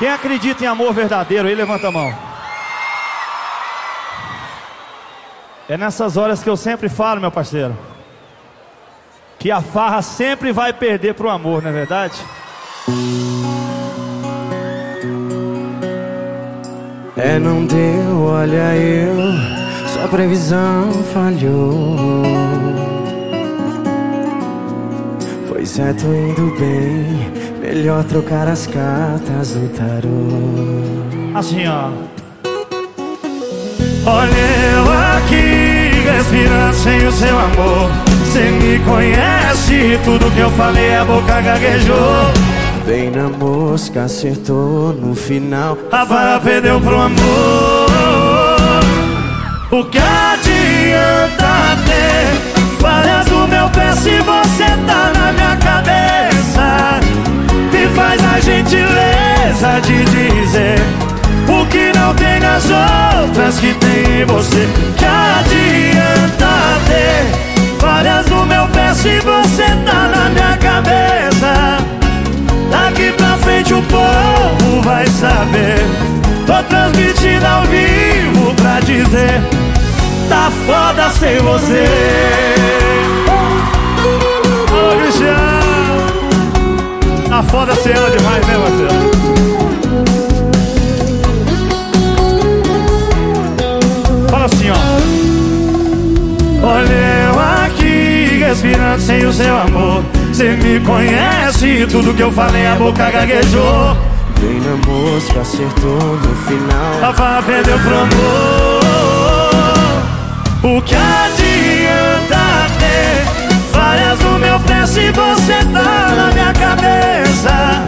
Quem acredita em amor verdadeiro aí, levanta a mão. É nessas horas que eu sempre falo, meu parceiro, que a farra sempre vai perder pro amor, não é verdade? É, não deu, olha eu, sua previsão falhou. Foi certo indo bem, melhor trocar as cartas do tarô. Assim, ó. Olha eu aqui, respirando sem o seu amor. Cê me conhece, tudo que eu falei a boca gaguejou. Bem na mosca, acertou no final. A vara perdeu pro amor. O que que tem em você. Que adianta ter falhas no meu pé se você tá na minha cabeça? Daqui pra frente o povo vai saber. Tô transmitindo ao vivo pra dizer: Tá foda sem você. Ô, Cristiano! Tá foda ser ela demais, né, Olha eu aqui, respirando sem o seu amor. Cê me conhece, tudo que eu falei a boca gaguejou. Bem na mosca, acertou no final. A farra perdeu pro amor. O que adianta ter várias no meu pé se você tá na minha cabeça?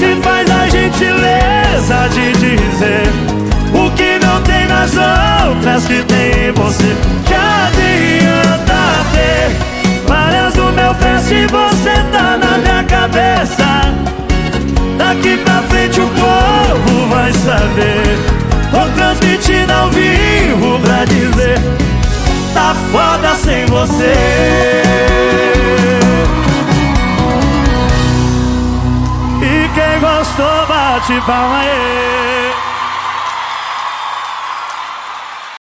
Me faz a gentileza de dizer o que não tem nas outras que tem em você. Daqui pra frente o povo vai saber. Tô transmitindo ao vivo pra dizer: Tá foda sem você. E quem gostou, bate palma aí.